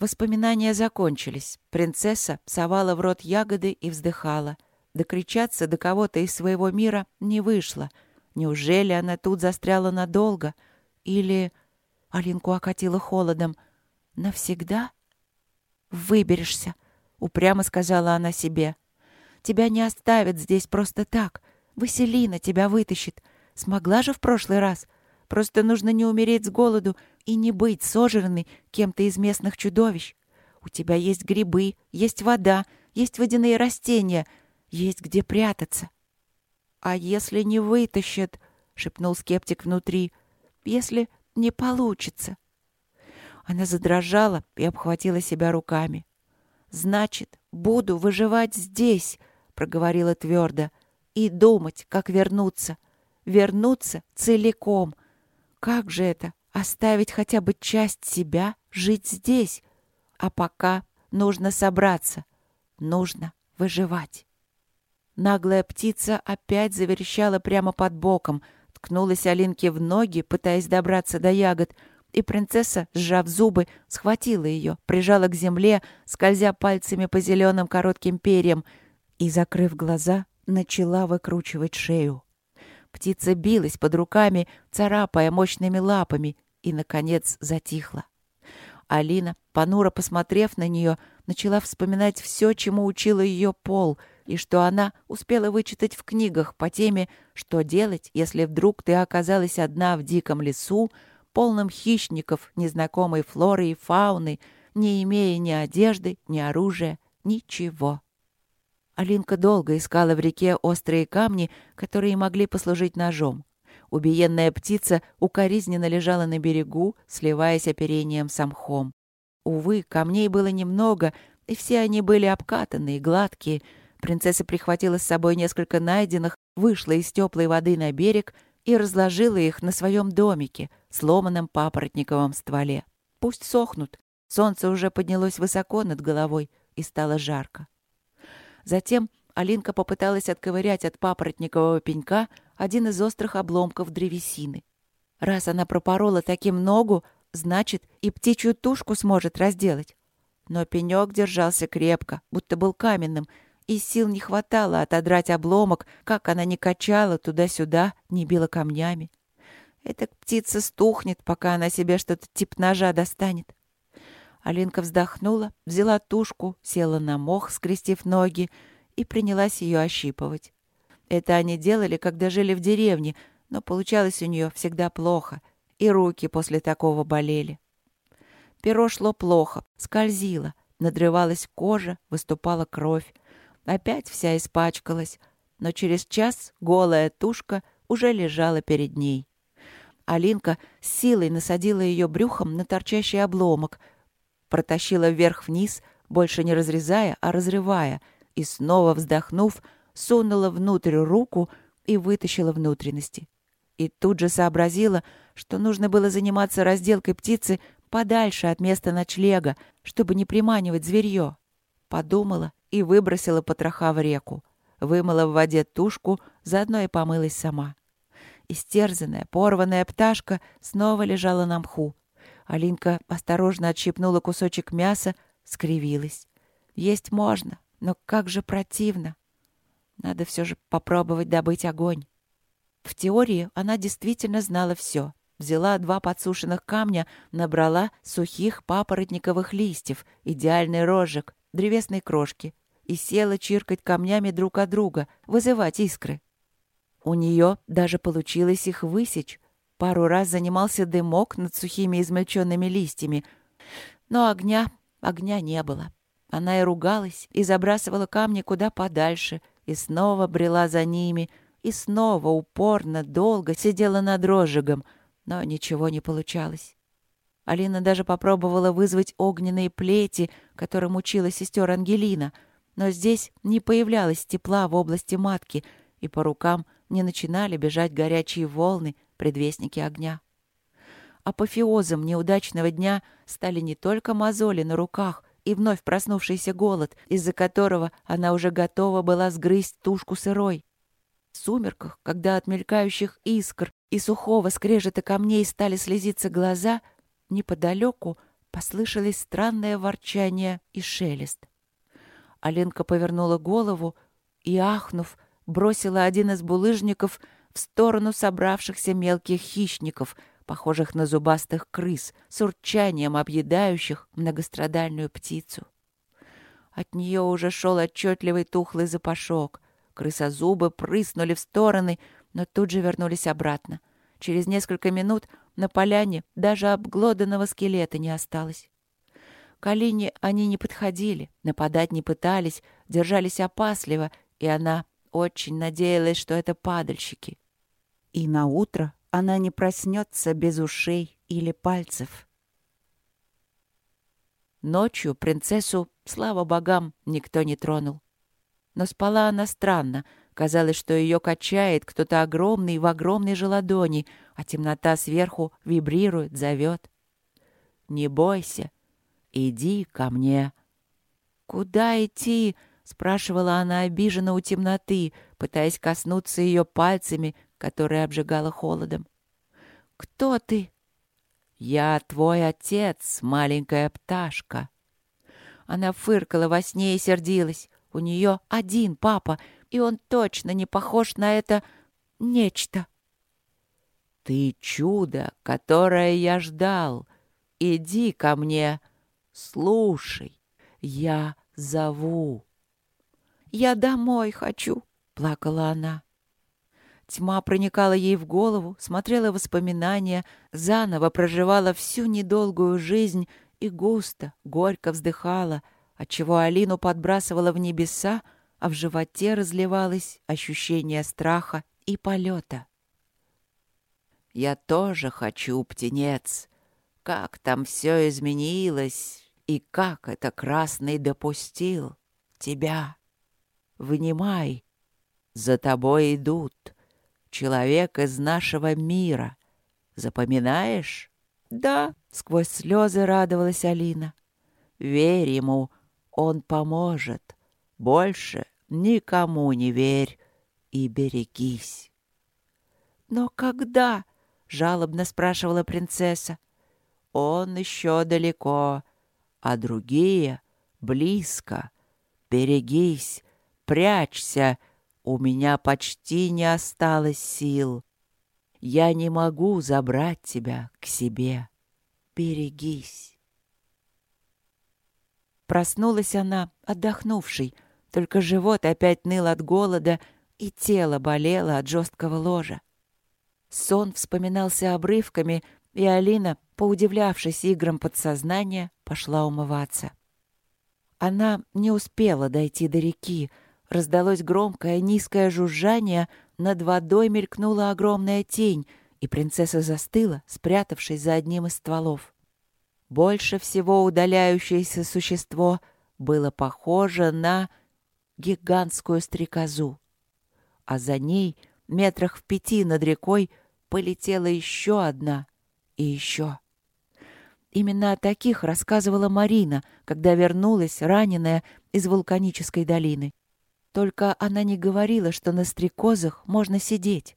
Воспоминания закончились. Принцесса совала в рот ягоды и вздыхала. Докричаться до кого-то из своего мира не вышло. Неужели она тут застряла надолго? Или... Алинку окатило холодом. «Навсегда?» «Выберешься», — упрямо сказала она себе. «Тебя не оставят здесь просто так. Василина тебя вытащит. Смогла же в прошлый раз. Просто нужно не умереть с голоду и не быть сожранной кем-то из местных чудовищ. У тебя есть грибы, есть вода, есть водяные растения, есть где прятаться. А если не вытащат, шепнул скептик внутри, если не получится. Она задрожала и обхватила себя руками. Значит, буду выживать здесь, проговорила твердо, и думать, как вернуться. Вернуться целиком — как же это? Оставить хотя бы часть себя, жить здесь? А пока нужно собраться. Нужно выживать. Наглая птица опять заверещала прямо под боком, ткнулась Алинке в ноги, пытаясь добраться до ягод, и принцесса, сжав зубы, схватила ее, прижала к земле, скользя пальцами по зеленым коротким перьям, и, закрыв глаза, начала выкручивать шею. Птица билась под руками, царапая мощными лапами, и, наконец, затихла. Алина, понуро посмотрев на нее, начала вспоминать все, чему учила ее Пол, и что она успела вычитать в книгах по теме «Что делать, если вдруг ты оказалась одна в диком лесу, полном хищников, незнакомой флоры и фауны, не имея ни одежды, ни оружия, ничего». Алинка долго искала в реке острые камни, которые могли послужить ножом. Убиенная птица укоризненно лежала на берегу, сливаясь оперением с мхом. Увы, камней было немного, и все они были обкатанные, гладкие. Принцесса прихватила с собой несколько найденных, вышла из теплой воды на берег и разложила их на своем домике, сломанном папоротниковом стволе. Пусть сохнут. Солнце уже поднялось высоко над головой, и стало жарко. Затем Алинка попыталась отковырять от папоротникового пенька один из острых обломков древесины. Раз она пропорола таким ногу, значит, и птичью тушку сможет разделать. Но пенек держался крепко, будто был каменным, и сил не хватало отодрать обломок, как она не качала туда-сюда, не била камнями. Эта птица стухнет, пока она себе что-то тип ножа достанет. Алинка вздохнула, взяла тушку, села на мох, скрестив ноги, и принялась ее ощипывать. Это они делали, когда жили в деревне, но получалось у нее всегда плохо, и руки после такого болели. Перо шло плохо, скользило, надрывалась кожа, выступала кровь. Опять вся испачкалась, но через час голая тушка уже лежала перед ней. Алинка с силой насадила ее брюхом на торчащий обломок — протащила вверх-вниз, больше не разрезая, а разрывая, и снова вздохнув, сунула внутрь руку и вытащила внутренности. И тут же сообразила, что нужно было заниматься разделкой птицы подальше от места ночлега, чтобы не приманивать зверье. Подумала и выбросила потроха в реку. Вымыла в воде тушку, заодно и помылась сама. Истерзанная, порванная пташка снова лежала на мху. Алинка осторожно отщипнула кусочек мяса, скривилась. Есть можно, но как же противно. Надо все же попробовать добыть огонь. В теории она действительно знала все. Взяла два подсушенных камня, набрала сухих папоротниковых листьев, идеальный рожек, древесной крошки и села чиркать камнями друг от друга, вызывать искры. У нее даже получилось их высечь, Пару раз занимался дымок над сухими измельченными листьями, но огня, огня не было. Она и ругалась, и забрасывала камни куда подальше, и снова брела за ними, и снова упорно, долго сидела над розжигом, но ничего не получалось. Алина даже попробовала вызвать огненные плети, которым учила сестер Ангелина, но здесь не появлялось тепла в области матки, и по рукам не начинали бежать горячие волны, предвестники огня. Апофеозом неудачного дня стали не только мозоли на руках и вновь проснувшийся голод, из-за которого она уже готова была сгрызть тушку сырой. В сумерках, когда от мелькающих искр и сухого скрежета камней стали слезиться глаза, неподалеку послышались странное ворчание и шелест. Аленка повернула голову и, ахнув, бросила один из булыжников в сторону собравшихся мелких хищников, похожих на зубастых крыс, с урчанием объедающих многострадальную птицу. От нее уже шел отчетливый тухлый запашок. Крысозубы прыснули в стороны, но тут же вернулись обратно. Через несколько минут на поляне даже обглоданного скелета не осталось. К Алине они не подходили, нападать не пытались, держались опасливо, и она очень надеялась, что это падальщики. И на утро она не проснется без ушей или пальцев. Ночью принцессу, слава богам, никто не тронул. Но спала она странно. Казалось, что ее качает кто-то огромный в огромной же ладони, а темнота сверху вибрирует, зовет. «Не бойся, иди ко мне». «Куда идти?» — спрашивала она обиженно у темноты, пытаясь коснуться ее пальцами, которые обжигала холодом. «Кто ты?» «Я твой отец, маленькая пташка». Она фыркала во сне и сердилась. У нее один папа, и он точно не похож на это нечто. «Ты чудо, которое я ждал. Иди ко мне, слушай, я зову». «Я домой хочу», — плакала она. Тьма проникала ей в голову, смотрела воспоминания, заново проживала всю недолгую жизнь и густо, горько вздыхала, отчего Алину подбрасывала в небеса, а в животе разливалось ощущение страха и полета. «Я тоже хочу, птенец. Как там все изменилось, и как это красный допустил тебя? Внимай, за тобой идут» человек из нашего мира. Запоминаешь? Да, сквозь слезы радовалась Алина. Верь ему, он поможет. Больше никому не верь и берегись. Но когда? жалобно спрашивала принцесса. Он еще далеко, а другие близко. Берегись, прячься, у меня почти не осталось сил. Я не могу забрать тебя к себе. Берегись. Проснулась она, отдохнувшей, только живот опять ныл от голода, и тело болело от жесткого ложа. Сон вспоминался обрывками, и Алина, поудивлявшись играм подсознания, пошла умываться. Она не успела дойти до реки, Раздалось громкое низкое жужжание, над водой мелькнула огромная тень, и принцесса застыла, спрятавшись за одним из стволов. Больше всего удаляющееся существо было похоже на гигантскую стрекозу. А за ней, метрах в пяти над рекой, полетела еще одна и еще. Именно о таких рассказывала Марина, когда вернулась, раненая, из вулканической долины. Только она не говорила, что на стрекозах можно сидеть.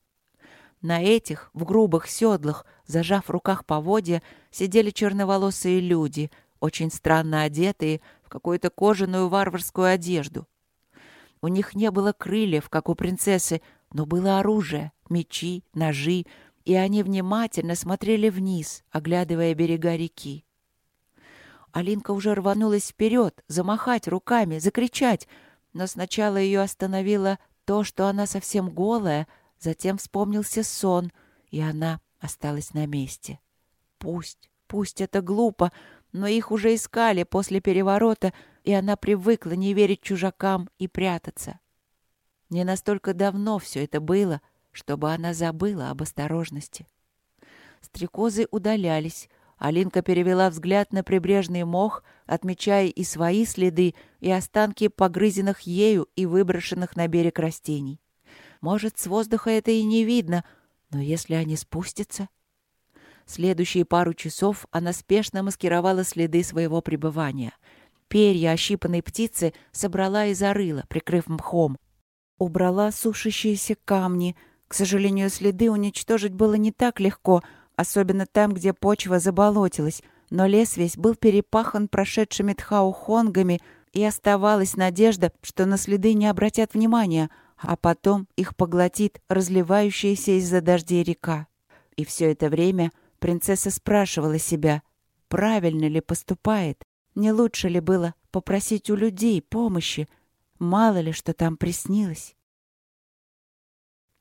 На этих, в грубых седлах, зажав в руках поводья, сидели черноволосые люди, очень странно одетые в какую-то кожаную варварскую одежду. У них не было крыльев, как у принцессы, но было оружие, мечи, ножи, и они внимательно смотрели вниз, оглядывая берега реки. Алинка уже рванулась вперед, замахать руками, закричать — но сначала ее остановило то, что она совсем голая, затем вспомнился сон, и она осталась на месте. Пусть, пусть это глупо, но их уже искали после переворота, и она привыкла не верить чужакам и прятаться. Не настолько давно все это было, чтобы она забыла об осторожности. Стрекозы удалялись, Алинка перевела взгляд на прибрежный мох, отмечая и свои следы, и останки погрызенных ею и выброшенных на берег растений. Может, с воздуха это и не видно, но если они спустятся... Следующие пару часов она спешно маскировала следы своего пребывания. Перья ощипанной птицы собрала и зарыла, прикрыв мхом. Убрала сушащиеся камни. К сожалению, следы уничтожить было не так легко — особенно там, где почва заболотилась, но лес весь был перепахан прошедшими тхаухонгами, и оставалась надежда, что на следы не обратят внимания, а потом их поглотит разливающаяся из-за дождей река. И все это время принцесса спрашивала себя, правильно ли поступает, не лучше ли было попросить у людей помощи, мало ли что там приснилось.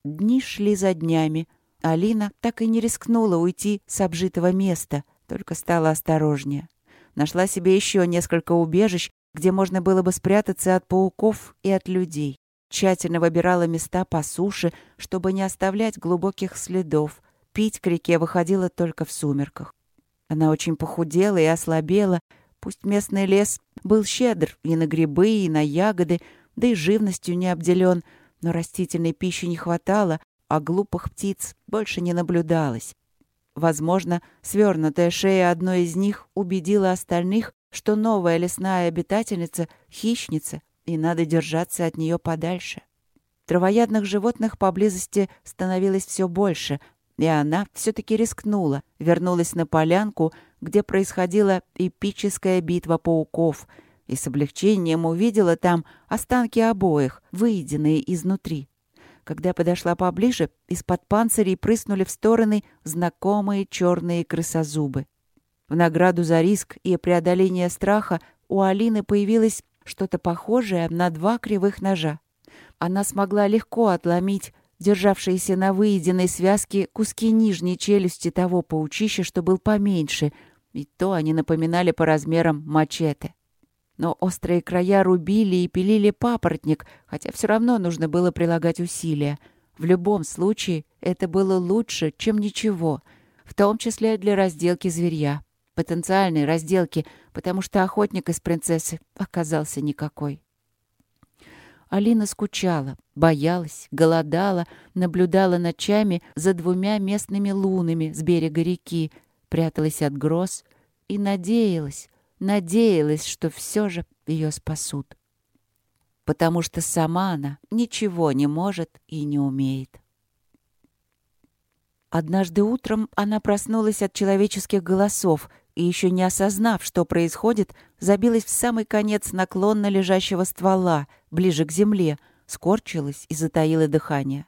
Дни шли за днями. Алина так и не рискнула уйти с обжитого места, только стала осторожнее. Нашла себе еще несколько убежищ, где можно было бы спрятаться от пауков и от людей. Тщательно выбирала места по суше, чтобы не оставлять глубоких следов. Пить к реке выходила только в сумерках. Она очень похудела и ослабела. Пусть местный лес был щедр и на грибы, и на ягоды, да и живностью не обделен, но растительной пищи не хватало, а глупых птиц больше не наблюдалось. Возможно, свернутая шея одной из них убедила остальных, что новая лесная обитательница — хищница, и надо держаться от нее подальше. Травоядных животных поблизости становилось все больше, и она все-таки рискнула, вернулась на полянку, где происходила эпическая битва пауков, и с облегчением увидела там останки обоих, выеденные изнутри. Когда подошла поближе, из-под панцирей прыснули в стороны знакомые черные крысозубы. В награду за риск и преодоление страха у Алины появилось что-то похожее на два кривых ножа. Она смогла легко отломить державшиеся на выеденной связке куски нижней челюсти того паучища, что был поменьше, и то они напоминали по размерам мачете. Но острые края рубили и пилили папоротник, хотя все равно нужно было прилагать усилия. В любом случае, это было лучше, чем ничего, в том числе для разделки зверья. Потенциальной разделки, потому что охотник из принцессы оказался никакой. Алина скучала, боялась, голодала, наблюдала ночами за двумя местными лунами с берега реки, пряталась от гроз и надеялась, надеялась, что все же ее спасут. Потому что сама она ничего не может и не умеет. Однажды утром она проснулась от человеческих голосов и, еще не осознав, что происходит, забилась в самый конец наклонно лежащего ствола, ближе к земле, скорчилась и затаила дыхание.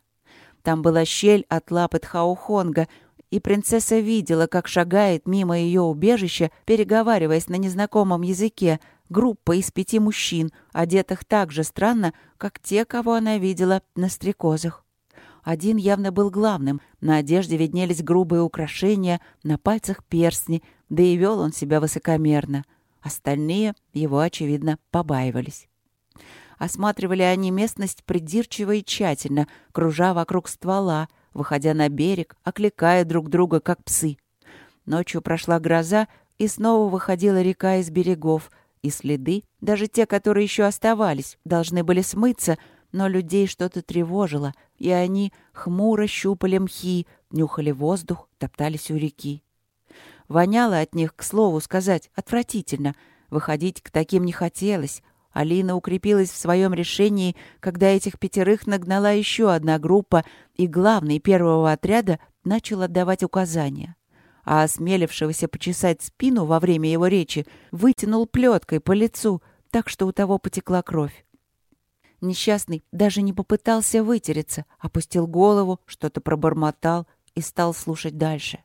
Там была щель от лапы Тхаухонга, и принцесса видела, как шагает мимо ее убежища, переговариваясь на незнакомом языке, группа из пяти мужчин, одетых так же странно, как те, кого она видела на стрекозах. Один явно был главным, на одежде виднелись грубые украшения, на пальцах перстни, да и вел он себя высокомерно. Остальные его, очевидно, побаивались. Осматривали они местность придирчиво и тщательно, кружа вокруг ствола, выходя на берег, окликая друг друга, как псы. Ночью прошла гроза, и снова выходила река из берегов, и следы, даже те, которые еще оставались, должны были смыться, но людей что-то тревожило, и они хмуро щупали мхи, нюхали воздух, топтались у реки. Воняло от них, к слову сказать, отвратительно. Выходить к таким не хотелось. Алина укрепилась в своем решении, когда этих пятерых нагнала еще одна группа, и главный первого отряда начал отдавать указания. А осмелившегося почесать спину во время его речи вытянул плеткой по лицу, так что у того потекла кровь. Несчастный даже не попытался вытереться, опустил голову, что-то пробормотал и стал слушать дальше.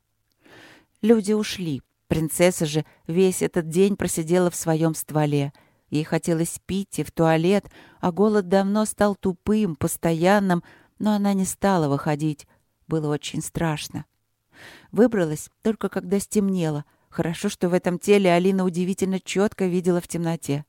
Люди ушли. Принцесса же весь этот день просидела в своем стволе. Ей хотелось пить и в туалет, а голод давно стал тупым, постоянным, но она не стала выходить. Было очень страшно. Выбралась только когда стемнело. Хорошо, что в этом теле Алина удивительно четко видела в темноте.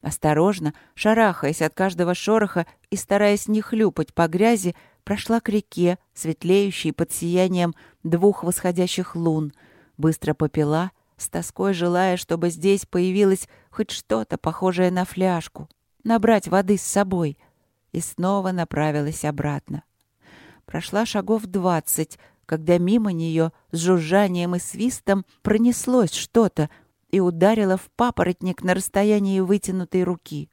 Осторожно, шарахаясь от каждого шороха и стараясь не хлюпать по грязи, прошла к реке, светлеющей под сиянием двух восходящих лун, быстро попила, с тоской желая, чтобы здесь появилось хоть что-то похожее на фляжку, набрать воды с собой, и снова направилась обратно. Прошла шагов двадцать, когда мимо нее с жужжанием и свистом пронеслось что-то и ударило в папоротник на расстоянии вытянутой руки.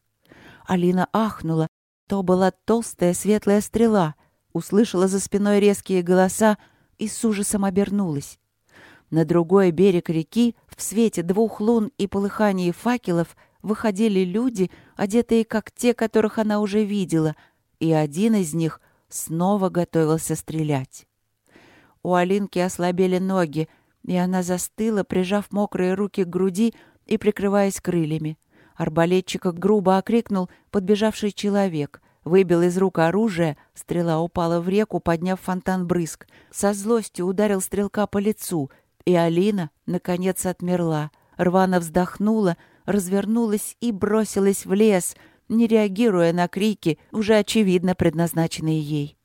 Алина ахнула. То была толстая светлая стрела — услышала за спиной резкие голоса и с ужасом обернулась. На другой берег реки в свете двух лун и полыхании факелов выходили люди, одетые как те, которых она уже видела, и один из них снова готовился стрелять. У Алинки ослабели ноги, и она застыла, прижав мокрые руки к груди и прикрываясь крыльями. Арбалетчика грубо окрикнул подбежавший человек. Выбил из рук оружие, стрела упала в реку, подняв фонтан брызг. Со злостью ударил стрелка по лицу, и Алина, наконец, отмерла. Рвано вздохнула, развернулась и бросилась в лес, не реагируя на крики, уже очевидно предназначенные ей.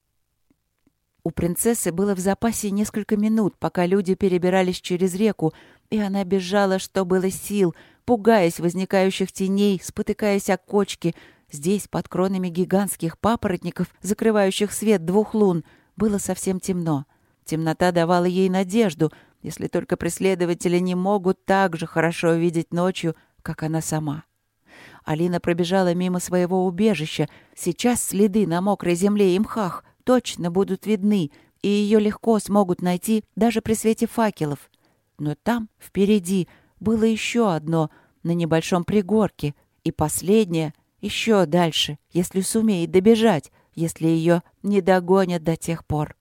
У принцессы было в запасе несколько минут, пока люди перебирались через реку, и она бежала, что было сил, пугаясь возникающих теней, спотыкаясь о кочки. Здесь, под кронами гигантских папоротников, закрывающих свет двух лун, было совсем темно. Темнота давала ей надежду, если только преследователи не могут так же хорошо видеть ночью, как она сама. Алина пробежала мимо своего убежища. Сейчас следы на мокрой земле и мхах точно будут видны, и ее легко смогут найти даже при свете факелов. Но там, впереди, было еще одно, на небольшом пригорке, и последнее еще дальше, если сумеет добежать, если ее не догонят до тех пор.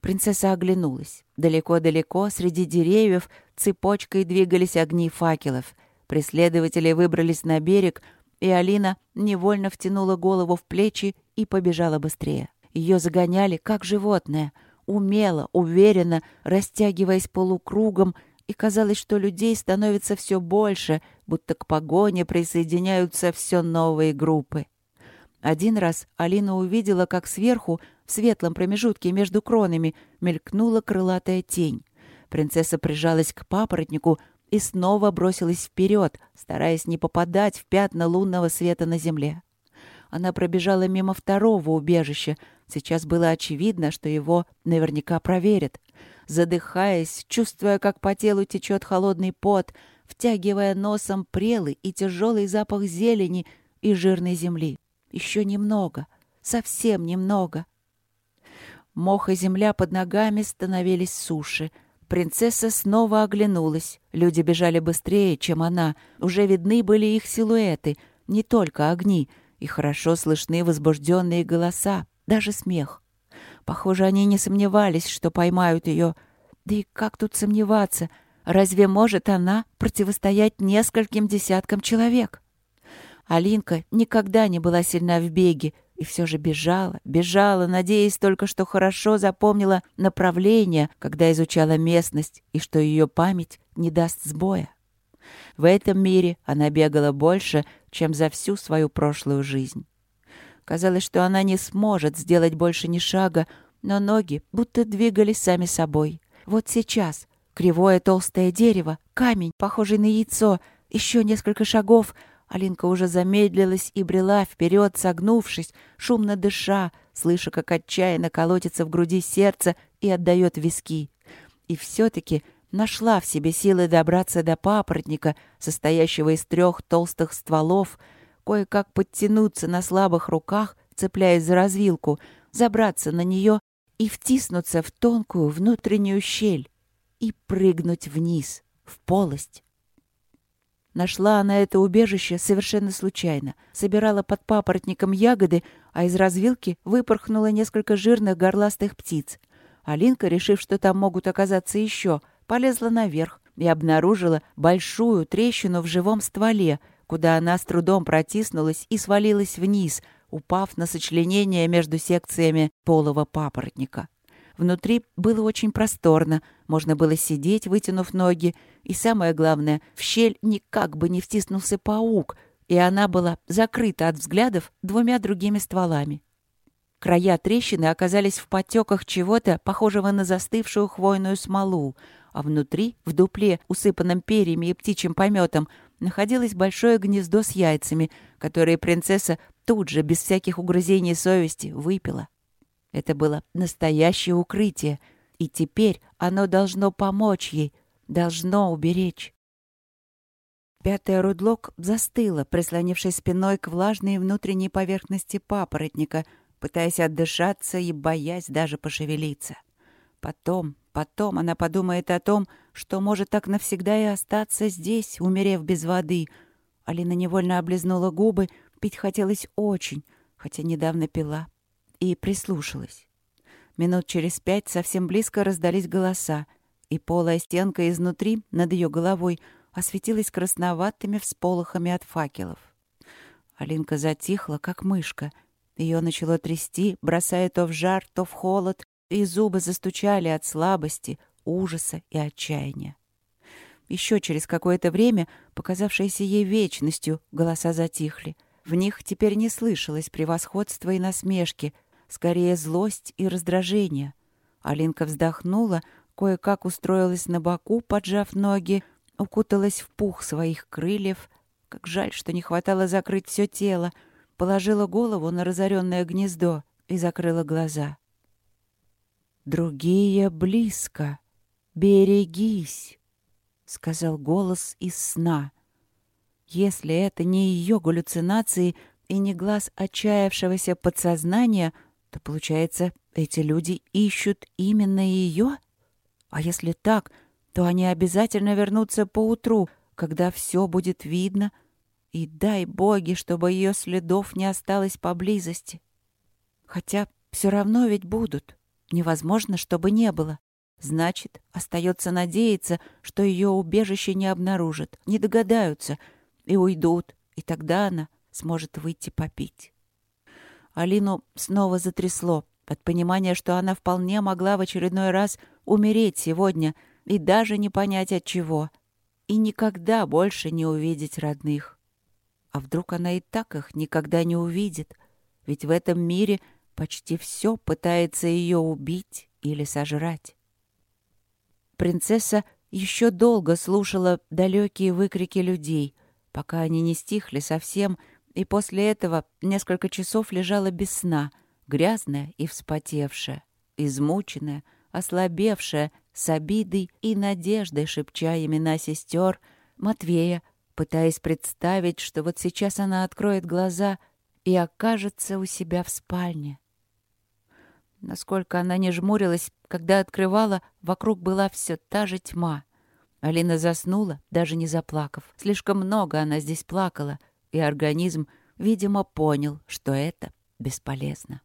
Принцесса оглянулась. Далеко-далеко, среди деревьев, цепочкой двигались огни факелов. Преследователи выбрались на берег, и Алина невольно втянула голову в плечи и побежала быстрее. Ее загоняли, как животное, умело, уверенно, растягиваясь полукругом, и казалось, что людей становится все больше, будто к погоне присоединяются все новые группы. Один раз Алина увидела, как сверху, в светлом промежутке между кронами, мелькнула крылатая тень. Принцесса прижалась к папоротнику и снова бросилась вперед, стараясь не попадать в пятна лунного света на земле. Она пробежала мимо второго убежища. Сейчас было очевидно, что его наверняка проверят. Задыхаясь, чувствуя, как по телу течет холодный пот, втягивая носом прелый и тяжелый запах зелени и жирной земли. Еще немного, совсем немного. Мох и земля под ногами становились суше. Принцесса снова оглянулась. Люди бежали быстрее, чем она. Уже видны были их силуэты, не только огни, и хорошо слышны возбужденные голоса, даже смех. Похоже, они не сомневались, что поймают ее. Да и как тут сомневаться? Разве может она противостоять нескольким десяткам человек? Алинка никогда не была сильна в беге, и все же бежала, бежала, надеясь только, что хорошо запомнила направление, когда изучала местность, и что ее память не даст сбоя. В этом мире она бегала больше, чем за всю свою прошлую жизнь. Казалось, что она не сможет сделать больше ни шага, но ноги будто двигались сами собой. Вот сейчас кривое толстое дерево, камень, похожий на яйцо, еще несколько шагов — Алинка уже замедлилась и брела вперед, согнувшись, шумно дыша, слыша, как отчаянно колотится в груди сердце и отдает виски. И все-таки нашла в себе силы добраться до папоротника, состоящего из трех толстых стволов, кое-как подтянуться на слабых руках, цепляясь за развилку, забраться на нее и втиснуться в тонкую внутреннюю щель и прыгнуть вниз, в полость. Нашла она это убежище совершенно случайно. Собирала под папоротником ягоды, а из развилки выпорхнуло несколько жирных горластых птиц. Алинка, решив, что там могут оказаться еще, полезла наверх и обнаружила большую трещину в живом стволе, куда она с трудом протиснулась и свалилась вниз, упав на сочленение между секциями полого папоротника. Внутри было очень просторно, можно было сидеть, вытянув ноги, и самое главное, в щель никак бы не втиснулся паук, и она была закрыта от взглядов двумя другими стволами. Края трещины оказались в потеках чего-то, похожего на застывшую хвойную смолу, а внутри, в дупле, усыпанном перьями и птичьим пометом, находилось большое гнездо с яйцами, которые принцесса тут же, без всяких угрызений совести, выпила. Это было настоящее укрытие, и теперь оно должно помочь ей, должно уберечь. Пятая Рудлок застыла, прислонившись спиной к влажной внутренней поверхности папоротника, пытаясь отдышаться и боясь даже пошевелиться. Потом, Потом она подумает о том, что может так навсегда и остаться здесь, умерев без воды. Алина невольно облизнула губы, пить хотелось очень, хотя недавно пила, и прислушалась. Минут через пять совсем близко раздались голоса, и полая стенка изнутри, над ее головой, осветилась красноватыми всполохами от факелов. Алинка затихла, как мышка. Ее начало трясти, бросая то в жар, то в холод, и зубы застучали от слабости, ужаса и отчаяния. Еще через какое-то время, показавшееся ей вечностью, голоса затихли. В них теперь не слышалось превосходства и насмешки, скорее злость и раздражение. Алинка вздохнула, кое-как устроилась на боку, поджав ноги, укуталась в пух своих крыльев. Как жаль, что не хватало закрыть все тело. Положила голову на разоренное гнездо и закрыла глаза. «Другие близко. Берегись», — сказал голос из сна. Если это не ее галлюцинации и не глаз отчаявшегося подсознания, то, получается, эти люди ищут именно ее? А если так, то они обязательно вернутся поутру, когда все будет видно, и дай боги, чтобы ее следов не осталось поблизости. Хотя все равно ведь будут. Невозможно, чтобы не было. Значит, остается надеяться, что ее убежище не обнаружат, не догадаются и уйдут, и тогда она сможет выйти попить. Алину снова затрясло от понимания, что она вполне могла в очередной раз умереть сегодня и даже не понять от чего, и никогда больше не увидеть родных. А вдруг она и так их никогда не увидит, ведь в этом мире — Почти все пытается ее убить или сожрать. Принцесса еще долго слушала далекие выкрики людей, пока они не стихли совсем, и после этого несколько часов лежала без сна, грязная и вспотевшая, измученная, ослабевшая, с обидой и надеждой, шепча имена сестер, Матвея, пытаясь представить, что вот сейчас она откроет глаза и окажется у себя в спальне. Насколько она не жмурилась, когда открывала, вокруг была все та же тьма. Алина заснула, даже не заплакав. Слишком много она здесь плакала, и организм, видимо, понял, что это бесполезно.